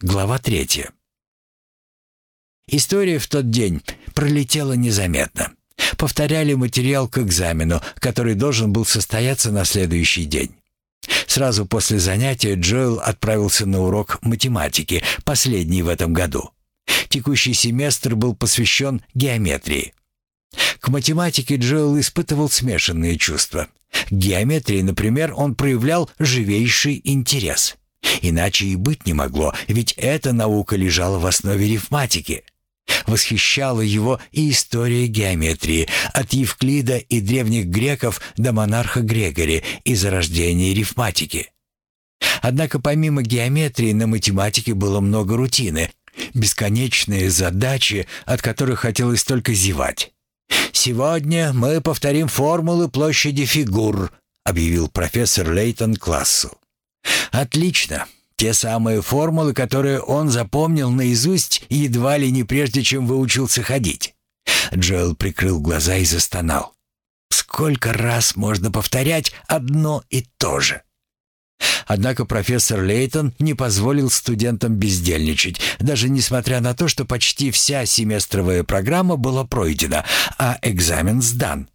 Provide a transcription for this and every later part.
Глава третья. История в тот день пролетела незаметно. Повторяли материал к экзамену, который должен был состояться на следующий день. Сразу после занятия Джоэл отправился на урок математики, последний в этом году. Текущий семестр был посвящен геометрии. К математике Джоэл испытывал смешанные чувства. К геометрии, например, он проявлял живейший интерес – Иначе и быть не могло, ведь эта наука лежала в основе рифматики. Восхищала его и история геометрии, от Евклида и древних греков до монарха Грегори и зарождения рифматики. Однако помимо геометрии на математике было много рутины, бесконечные задачи, от которых хотелось только зевать. «Сегодня мы повторим формулы площади фигур», объявил профессор Лейтон классу. Отлично. Те самые формулы, которые он запомнил наизусть едва ли не прежде, чем выучился ходить. Джоэл прикрыл глаза и застонал. Сколько раз можно повторять одно и то же? Однако профессор Лейтон не позволил студентам бездельничать, даже несмотря на то, что почти вся семестровая программа была пройдена, а экзамен сдан.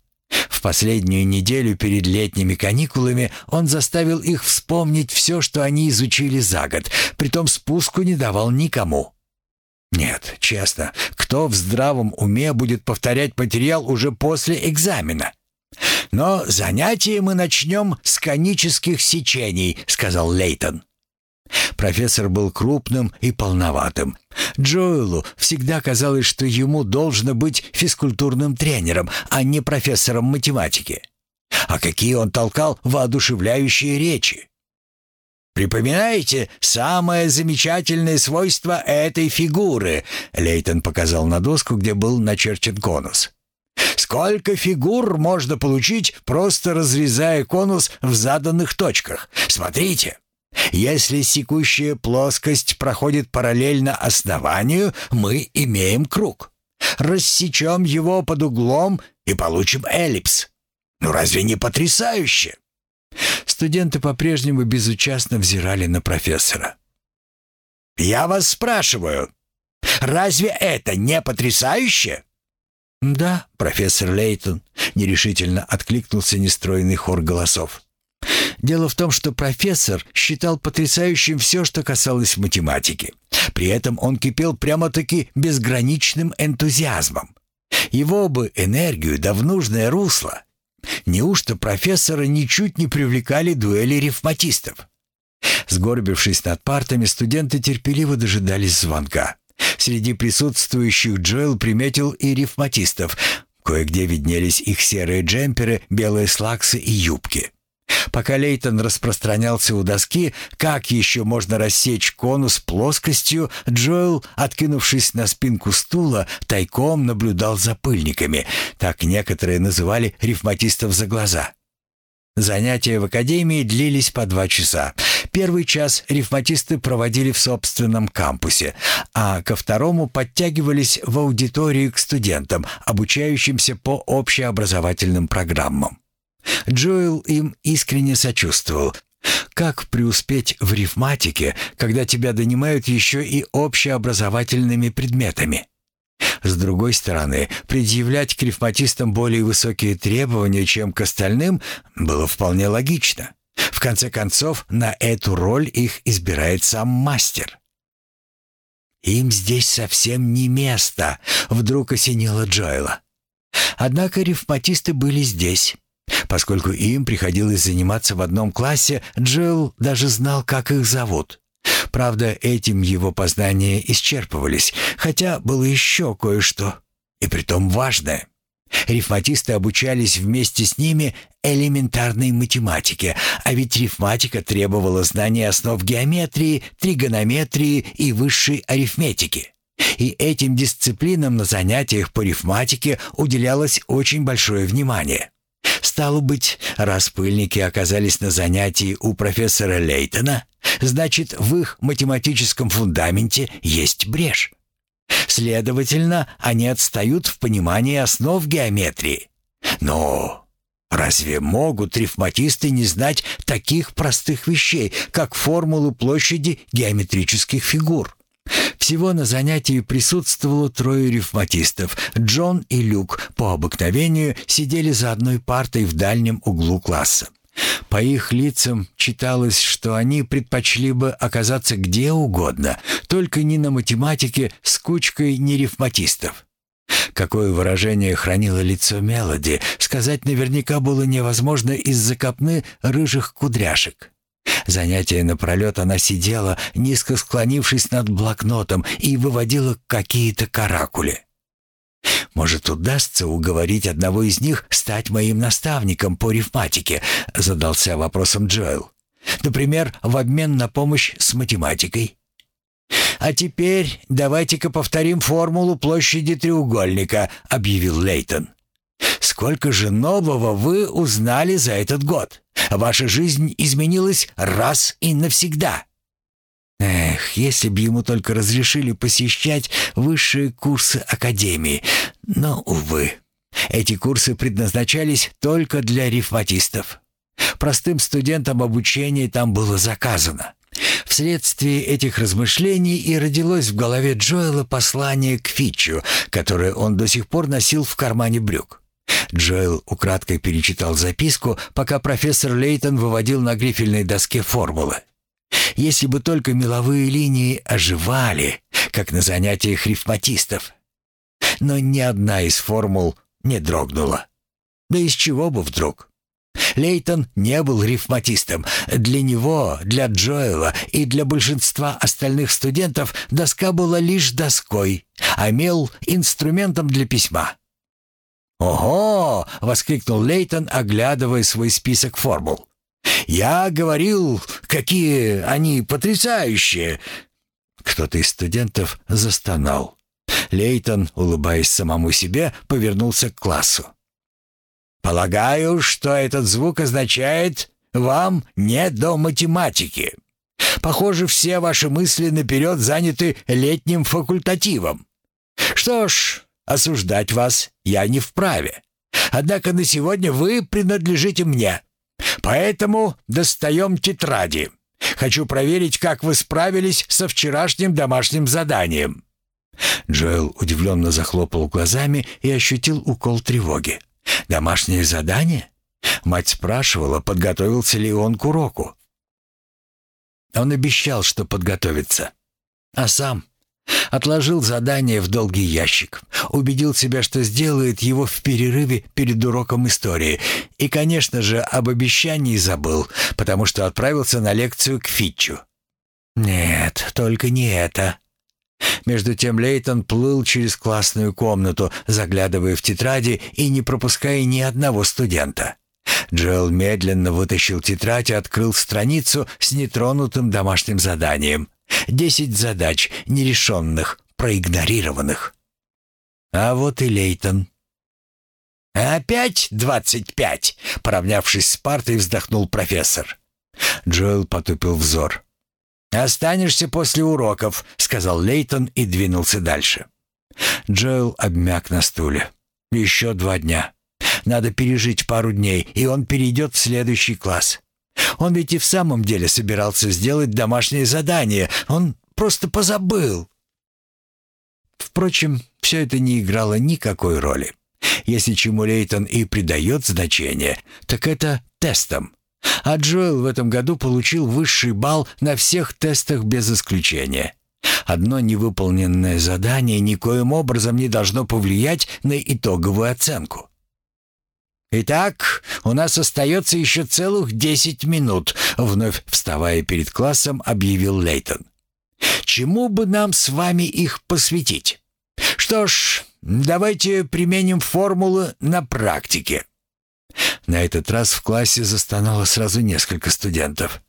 Последнюю неделю перед летними каникулами он заставил их вспомнить все, что они изучили за год, притом спуску не давал никому. Нет, честно, кто в здравом уме будет повторять материал уже после экзамена? «Но занятие мы начнем с конических сечений», — сказал Лейтон. Профессор был крупным и полноватым. Джоэлу всегда казалось, что ему должно быть физкультурным тренером, а не профессором математики. А какие он толкал воодушевляющие речи! «Припоминаете самое замечательное свойство этой фигуры?» Лейтон показал на доску, где был начерчен конус. «Сколько фигур можно получить, просто разрезая конус в заданных точках? Смотрите!» Если секущая плоскость проходит параллельно основанию, мы имеем круг. Рассечем его под углом и получим эллипс. Ну разве не потрясающе? Студенты по-прежнему безучастно взирали на профессора. «Я вас спрашиваю, разве это не потрясающе?» «Да, профессор Лейтон», — нерешительно откликнулся нестроенный хор голосов. Дело в том, что профессор считал потрясающим все, что касалось математики. При этом он кипел прямо-таки безграничным энтузиазмом. Его бы энергию да в нужное русло. Неужто профессора ничуть не привлекали дуэли рифматистов? Сгорбившись над партами, студенты терпеливо дожидались звонка. Среди присутствующих Джоэл приметил и рифматистов. Кое-где виднелись их серые джемперы, белые слаксы и юбки. Пока Лейтон распространялся у доски, как еще можно рассечь конус плоскостью, Джоэл, откинувшись на спинку стула, тайком наблюдал за пыльниками. Так некоторые называли рифматистов за глаза. Занятия в академии длились по два часа. Первый час рифматисты проводили в собственном кампусе, а ко второму подтягивались в аудиторию к студентам, обучающимся по общеобразовательным программам. Джоэл им искренне сочувствовал. Как преуспеть в рифматике, когда тебя донимают еще и общеобразовательными предметами? С другой стороны, предъявлять к рифматистам более высокие требования, чем к остальным, было вполне логично. В конце концов, на эту роль их избирает сам мастер. «Им здесь совсем не место», — вдруг осенило Джоэла. Однако рифматисты были здесь. Поскольку им приходилось заниматься в одном классе, Джилл даже знал, как их зовут. Правда, этим его познания исчерпывались, хотя было еще кое-что, и притом важное. Рифматисты обучались вместе с ними элементарной математике, а ведь рифматика требовала знания основ геометрии, тригонометрии и высшей арифметики. И этим дисциплинам на занятиях по рифматике уделялось очень большое внимание. Стало быть, раз пыльники оказались на занятии у профессора Лейтона, значит, в их математическом фундаменте есть брешь. Следовательно, они отстают в понимании основ геометрии. Но Разве могут рифматисты не знать таких простых вещей, как формулы площади геометрических фигур? Всего на занятии присутствовало трое рифматистов. Джон и Люк по обыкновению сидели за одной партой в дальнем углу класса. По их лицам читалось, что они предпочли бы оказаться где угодно, только не на математике с кучкой нерифматистов. Какое выражение хранило лицо Мелоди, сказать наверняка было невозможно из-за копны рыжих кудряшек. Занятия напролет она сидела, низко склонившись над блокнотом, и выводила какие-то каракули. «Может, удастся уговорить одного из них стать моим наставником по рифматике?» — задался вопросом Джоэл. «Например, в обмен на помощь с математикой». «А теперь давайте-ка повторим формулу площади треугольника», — объявил Лейтон. «Сколько же нового вы узнали за этот год? Ваша жизнь изменилась раз и навсегда». Эх, если бы ему только разрешили посещать высшие курсы Академии. Но, увы, эти курсы предназначались только для рифматистов. Простым студентам обучение там было заказано. Вследствие этих размышлений и родилось в голове Джоэла послание к Фитчу, которое он до сих пор носил в кармане брюк. Джоэл украдкой перечитал записку, пока профессор Лейтон выводил на грифельной доске формулы. Если бы только меловые линии оживали, как на занятиях рифматистов. Но ни одна из формул не дрогнула. Да из чего бы вдруг? Лейтон не был рифматистом. Для него, для Джоэла и для большинства остальных студентов доска была лишь доской, а мел — инструментом для письма. «Ого!» — воскликнул Лейтон, оглядывая свой список формул. «Я говорил, какие они потрясающие!» Кто-то из студентов застонал. Лейтон, улыбаясь самому себе, повернулся к классу. Полагаю, что этот звук означает «вам не до математики». Похоже, все ваши мысли наперед заняты летним факультативом. Что ж, осуждать вас я не вправе. Однако на сегодня вы принадлежите мне. Поэтому достаем тетради. Хочу проверить, как вы справились со вчерашним домашним заданием». Джоэл удивленно захлопал глазами и ощутил укол тревоги. Домашнее задание? Мать спрашивала, подготовился ли он к уроку. Он обещал, что подготовится. А сам отложил задание в долгий ящик, убедил себя, что сделает его в перерыве перед уроком истории, и, конечно же, об обещании забыл, потому что отправился на лекцию к Фитчу. Нет, только не это. Между тем Лейтон плыл через классную комнату, заглядывая в тетради и не пропуская ни одного студента. Джоэл медленно вытащил тетрадь и открыл страницу с нетронутым домашним заданием. Десять задач, нерешенных, проигнорированных. А вот и Лейтон. «Опять двадцать пять?» — поравнявшись с партой, вздохнул профессор. Джоэл потупил взор. «Останешься после уроков», — сказал Лейтон и двинулся дальше. Джоэл обмяк на стуле. «Еще два дня. Надо пережить пару дней, и он перейдет в следующий класс. Он ведь и в самом деле собирался сделать домашнее задание. Он просто позабыл». Впрочем, все это не играло никакой роли. Если чему Лейтон и придает значение, так это тестам. А Джоэл в этом году получил высший балл на всех тестах без исключения. Одно невыполненное задание никоим образом не должно повлиять на итоговую оценку. «Итак, у нас остается еще целых десять минут», — вновь вставая перед классом, объявил Лейтон. «Чему бы нам с вами их посвятить? Что ж, давайте применим формулы на практике». На этот раз в классе застонало сразу несколько студентов.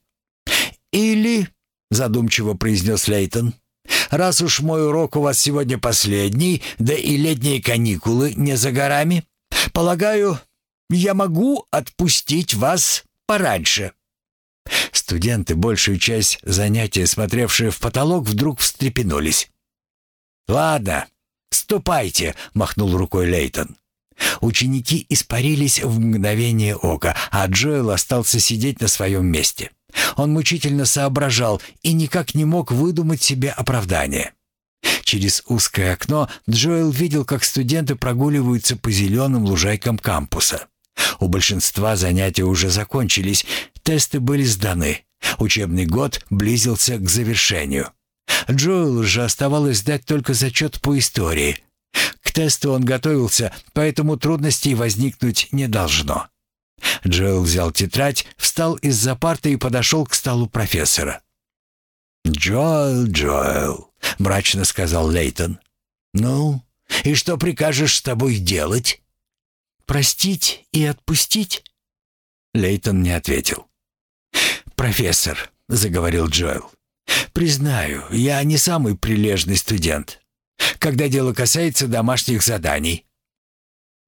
«Или», — задумчиво произнес Лейтон, «раз уж мой урок у вас сегодня последний, да и летние каникулы не за горами, полагаю, я могу отпустить вас пораньше». Студенты, большую часть занятия смотревшие в потолок, вдруг встрепенулись. «Ладно, ступайте», — махнул рукой Лейтон. Ученики испарились в мгновение ока, а Джоэл остался сидеть на своем месте. Он мучительно соображал и никак не мог выдумать себе оправдание. Через узкое окно Джоэл видел, как студенты прогуливаются по зеленым лужайкам кампуса. У большинства занятия уже закончились, тесты были сданы. Учебный год близился к завершению. Джоэлу же оставалось сдать только зачет по истории. К тесту он готовился, поэтому трудностей возникнуть не должно. Джоэл взял тетрадь, встал из-за парты и подошел к столу профессора. «Джоэл, Джоэл», — мрачно сказал Лейтон. «Ну, и что прикажешь с тобой делать?» «Простить и отпустить?» Лейтон не ответил. «Профессор», — заговорил Джоэл, — «признаю, я не самый прилежный студент, когда дело касается домашних заданий».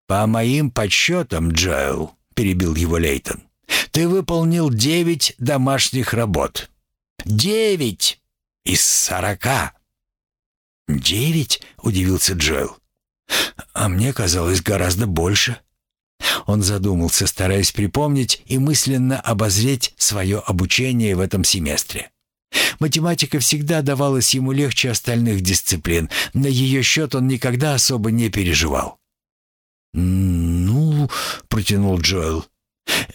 «По моим подсчетам, Джоэл», — перебил его Лейтон, — «ты выполнил девять домашних работ». «Девять! Из сорока!» «Девять?» — удивился Джоэл. «А мне казалось гораздо больше». Он задумался, стараясь припомнить и мысленно обозреть свое обучение в этом семестре. Математика всегда давалась ему легче остальных дисциплин. На ее счет он никогда особо не переживал. «Ну...» — протянул Джоэл.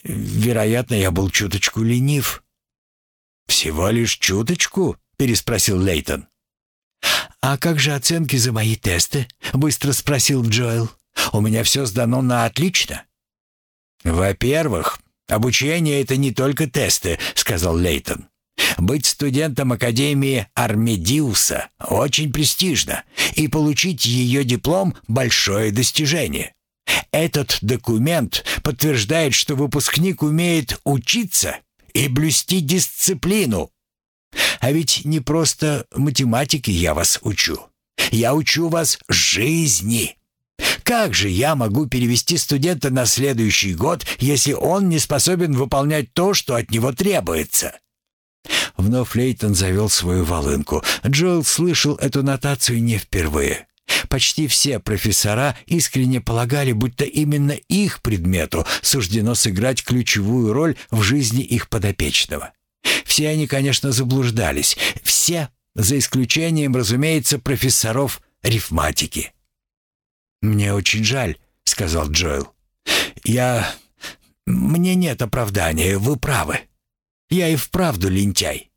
«Вероятно, я был чуточку ленив». «Всего лишь чуточку?» — переспросил Лейтон. «А как же оценки за мои тесты?» — быстро спросил Джоэл. «У меня все сдано на отлично». «Во-первых, обучение — это не только тесты», — сказал Лейтон. «Быть студентом Академии Армедиуса очень престижно, и получить ее диплом — большое достижение. Этот документ подтверждает, что выпускник умеет учиться и блюсти дисциплину. А ведь не просто математики я вас учу. Я учу вас жизни. Как же я могу перевести студента на следующий год, если он не способен выполнять то, что от него требуется?» Вновь Лейтон завел свою волынку. Джоэл слышал эту нотацию не впервые. Почти все профессора искренне полагали, будто именно их предмету суждено сыграть ключевую роль в жизни их подопечного. Все они, конечно, заблуждались. Все, за исключением, разумеется, профессоров рифматики. «Мне очень жаль», — сказал Джоэл. «Я... Мне нет оправдания, вы правы. Я и вправду лентяй.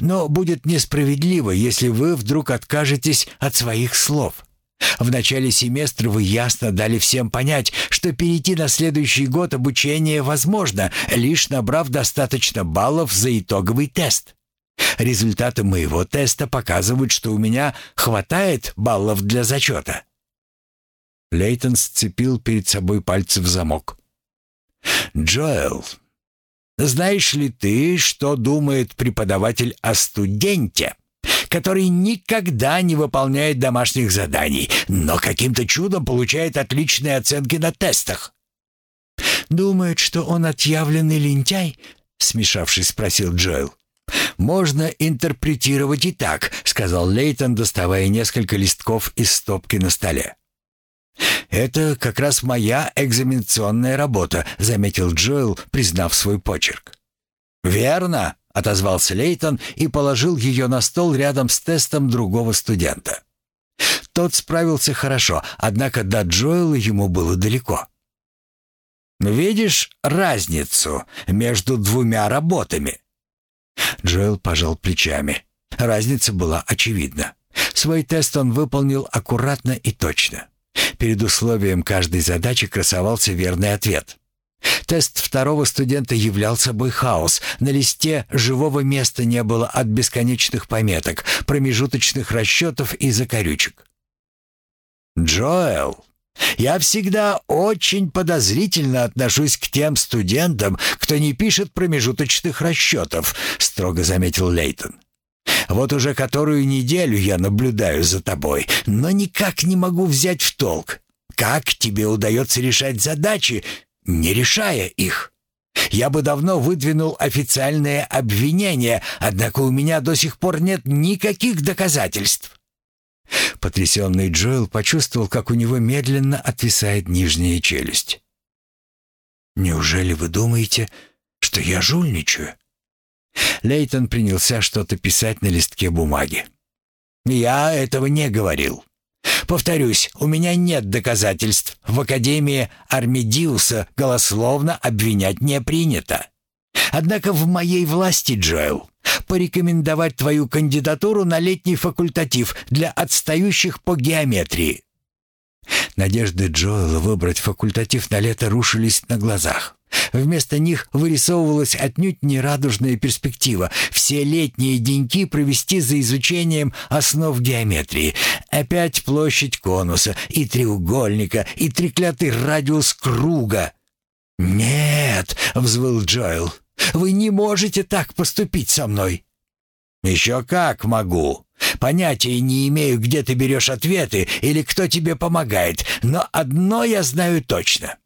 Но будет несправедливо, если вы вдруг откажетесь от своих слов. В начале семестра вы ясно дали всем понять, что перейти на следующий год обучения возможно, лишь набрав достаточно баллов за итоговый тест. Результаты моего теста показывают, что у меня хватает баллов для зачета. Лейтон сцепил перед собой пальцы в замок. «Джоэл, знаешь ли ты, что думает преподаватель о студенте?» который никогда не выполняет домашних заданий, но каким-то чудом получает отличные оценки на тестах. «Думает, что он отъявленный лентяй?» — смешавшись, спросил Джоэл. «Можно интерпретировать и так», — сказал Лейтон, доставая несколько листков из стопки на столе. «Это как раз моя экзаменационная работа», — заметил Джоэл, признав свой почерк. «Верно», отозвался Лейтон и положил ее на стол рядом с тестом другого студента. Тот справился хорошо, однако до Джоэла ему было далеко. «Видишь разницу между двумя работами?» Джоэл пожал плечами. Разница была очевидна. Свой тест он выполнил аккуратно и точно. Перед условием каждой задачи красовался верный ответ. Тест второго студента являл собой хаос. На листе живого места не было от бесконечных пометок, промежуточных расчетов и закорючек. «Джоэл, я всегда очень подозрительно отношусь к тем студентам, кто не пишет промежуточных расчетов», — строго заметил Лейтон. «Вот уже которую неделю я наблюдаю за тобой, но никак не могу взять в толк. Как тебе удается решать задачи, не решая их. Я бы давно выдвинул официальное обвинение, однако у меня до сих пор нет никаких доказательств. Потрясенный Джоэл почувствовал, как у него медленно отвисает нижняя челюсть. «Неужели вы думаете, что я жульничаю?» Лейтон принялся что-то писать на листке бумаги. «Я этого не говорил. Повторюсь, у меня нет доказательств. В Академии Армедиуса голословно обвинять не принято. Однако в моей власти, Джоэл, порекомендовать твою кандидатуру на летний факультатив для отстающих по геометрии. Надежды Джоэла выбрать факультатив на лето рушились на глазах. Вместо них вырисовывалась отнюдь нерадужная перспектива все летние деньки провести за изучением основ геометрии. Опять площадь конуса, и треугольника, и треклятый радиус круга. «Нет!» — взвыл Джоэл. «Вы не можете так поступить со мной!» «Еще как могу!» Понятия не имею, где ты берешь ответы или кто тебе помогает, но одно я знаю точно.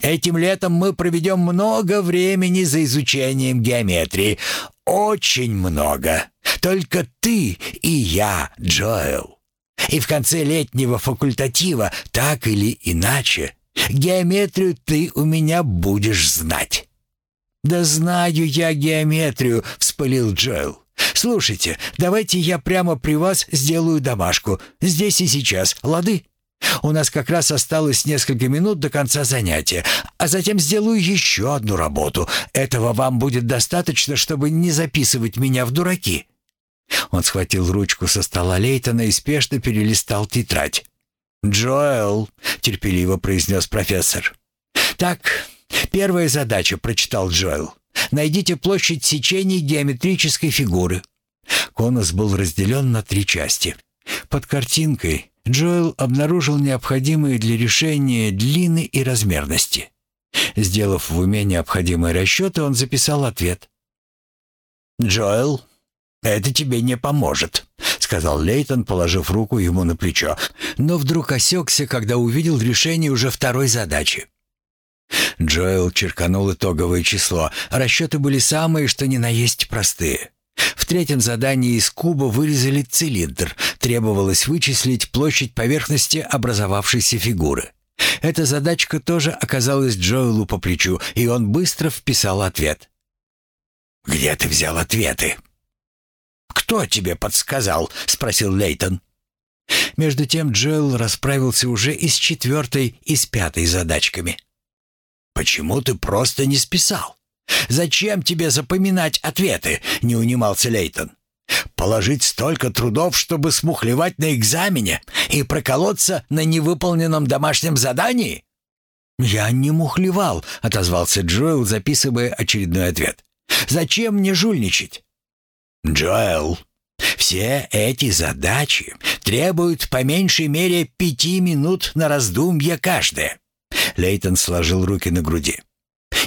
Этим летом мы проведем много времени за изучением геометрии. Очень много. Только ты и я, Джоэл. И в конце летнего факультатива, так или иначе, геометрию ты у меня будешь знать». «Да знаю я геометрию», — вспылил Джоэл. «Слушайте, давайте я прямо при вас сделаю домашку. Здесь и сейчас. Лады?» У нас как раз осталось несколько минут до конца занятия, а затем сделаю еще одну работу. Этого вам будет достаточно, чтобы не записывать меня в дураки». Он схватил ручку со стола Лейтона и спешно перелистал тетрадь. «Джоэл», — терпеливо произнес профессор. «Так, первая задача», — прочитал Джоэл. Найдите площадь сечений геометрической фигуры». Конус был разделен на три части. Под картинкой Джоэл обнаружил необходимые для решения длины и размерности. Сделав в уме необходимые расчеты, он записал ответ. «Джоэл, это тебе не поможет», — сказал Лейтон, положив руку ему на плечо, но вдруг осекся, когда увидел решение уже второй задачи. Джоэл черканул итоговое число. Расчеты были самые, что ни на есть простые. Третьем задании из куба вырезали цилиндр. Требовалось вычислить площадь поверхности образовавшейся фигуры. Эта задачка тоже оказалась Джоэлу по плечу, и он быстро вписал ответ. «Где ты взял ответы?» «Кто тебе подсказал?» — спросил Лейтон. Между тем Джоэл расправился уже и с четвертой, и с пятой задачками. «Почему ты просто не списал? Зачем тебе запоминать ответы?» — не унимался Лейтон. «Положить столько трудов, чтобы смухлевать на экзамене и проколоться на невыполненном домашнем задании?» «Я не мухлевал», — отозвался Джоэл, записывая очередной ответ. «Зачем мне жульничать?» «Джоэл, все эти задачи требуют по меньшей мере пяти минут на раздумье каждая. Лейтон сложил руки на груди.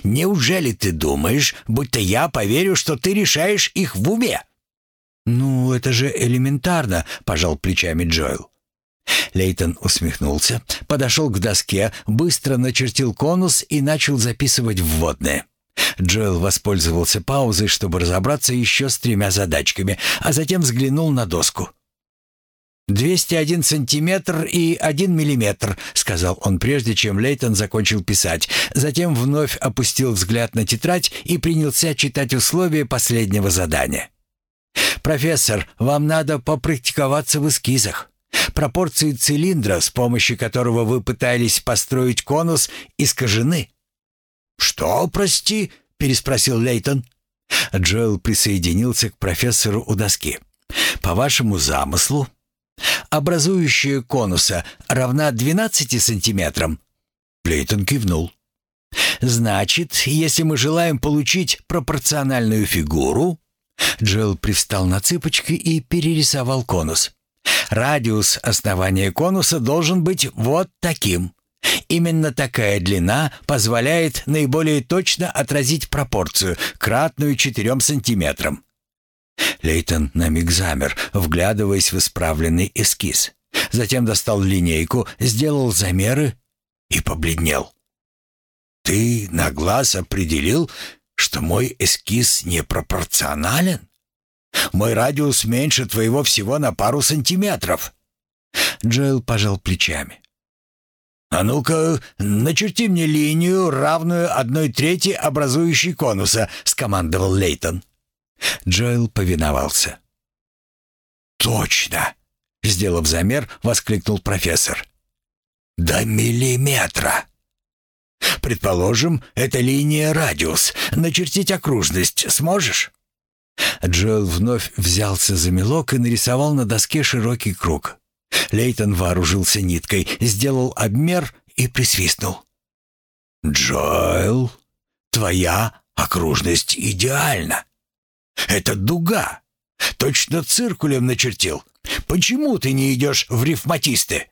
«Неужели ты думаешь, будто я поверю, что ты решаешь их в уме?» «Ну, это же элементарно», — пожал плечами Джоэл. Лейтон усмехнулся, подошел к доске, быстро начертил конус и начал записывать вводные. Джоэл воспользовался паузой, чтобы разобраться еще с тремя задачками, а затем взглянул на доску. «201 сантиметр и 1 миллиметр», — сказал он прежде, чем Лейтон закончил писать. Затем вновь опустил взгляд на тетрадь и принялся читать условия последнего задания. «Профессор, вам надо попрактиковаться в эскизах. Пропорции цилиндра, с помощью которого вы пытались построить конус, искажены». «Что, прости?» — переспросил Лейтон. Джоэл присоединился к профессору у доски. «По вашему замыслу, образующая конуса, равна 12 сантиметрам?» Плейтон кивнул. «Значит, если мы желаем получить пропорциональную фигуру...» Джилл привстал на цыпочки и перерисовал конус. «Радиус основания конуса должен быть вот таким. Именно такая длина позволяет наиболее точно отразить пропорцию, кратную 4 сантиметрам. Лейтон на миг замер, вглядываясь в исправленный эскиз. Затем достал линейку, сделал замеры и побледнел. «Ты на глаз определил, что мой эскиз непропорционален? Мой радиус меньше твоего всего на пару сантиметров». Джоэл пожал плечами. «А ну-ка, начерти мне линию, равную одной трети образующей конуса», — скомандовал Лейтон. Джоэл повиновался. «Точно!» — сделав замер, воскликнул профессор. «До миллиметра!» «Предположим, это линия радиус. Начертить окружность сможешь?» Джоэл вновь взялся за мелок и нарисовал на доске широкий круг. Лейтон вооружился ниткой, сделал обмер и присвистнул. «Джоэл, твоя окружность идеальна. Это дуга. Точно циркулем начертил. Почему ты не идешь в рифматисты?»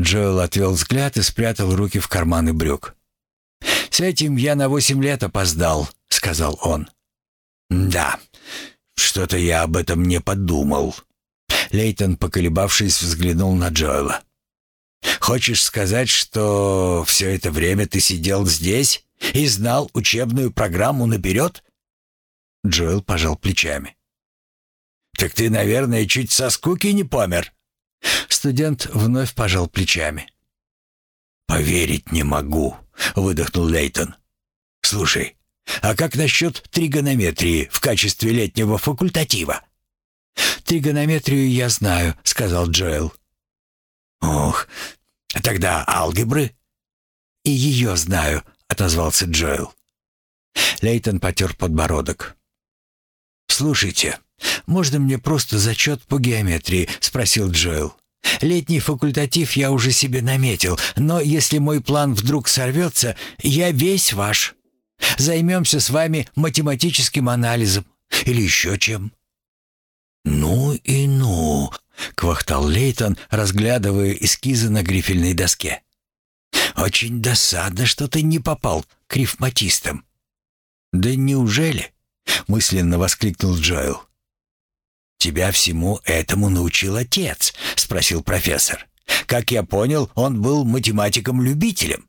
Джоэл отвел взгляд и спрятал руки в карманы брюк. «С этим я на восемь лет опоздал», — сказал он. «Да, что-то я об этом не подумал». Лейтон, поколебавшись, взглянул на Джоэла. «Хочешь сказать, что все это время ты сидел здесь и знал учебную программу наперед?» Джоэл пожал плечами. «Так ты, наверное, чуть со скуки не помер?» Студент вновь пожал плечами. «Поверить не могу», — выдохнул Лейтон. «Слушай, а как насчет тригонометрии в качестве летнего факультатива?» «Тригонометрию я знаю», — сказал Джоэл. «Ох, тогда алгебры?» «И ее знаю», — отозвался Джоэл. Лейтон потер подбородок. «Слушайте, можно мне просто зачет по геометрии?» — спросил Джоэл. «Летний факультатив я уже себе наметил, но если мой план вдруг сорвется, я весь ваш. Займемся с вами математическим анализом или еще чем». «Ну и ну!» — квахтал Лейтон, разглядывая эскизы на грифельной доске. «Очень досадно, что ты не попал к рифматистам». «Да неужели?» — мысленно воскликнул Джоэл. «Тебя всему этому научил отец?» — спросил профессор. «Как я понял, он был математиком-любителем».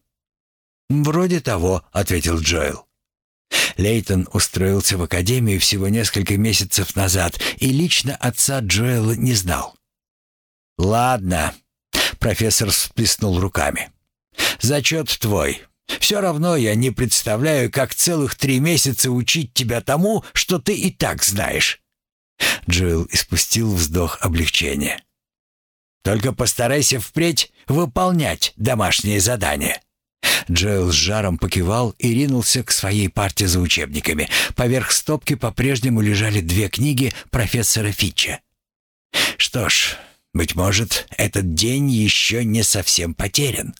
«Вроде того», — ответил Джоэл. Лейтон устроился в академию всего несколько месяцев назад и лично отца Джоэла не знал. «Ладно», — профессор всплеснул руками. «Зачет твой. Все равно я не представляю, как целых три месяца учить тебя тому, что ты и так знаешь». Джоэл испустил вздох облегчения. «Только постарайся впредь выполнять домашние задания». Джоэл с жаром покивал и ринулся к своей парте за учебниками. Поверх стопки по-прежнему лежали две книги профессора Фитча. «Что ж, быть может, этот день еще не совсем потерян».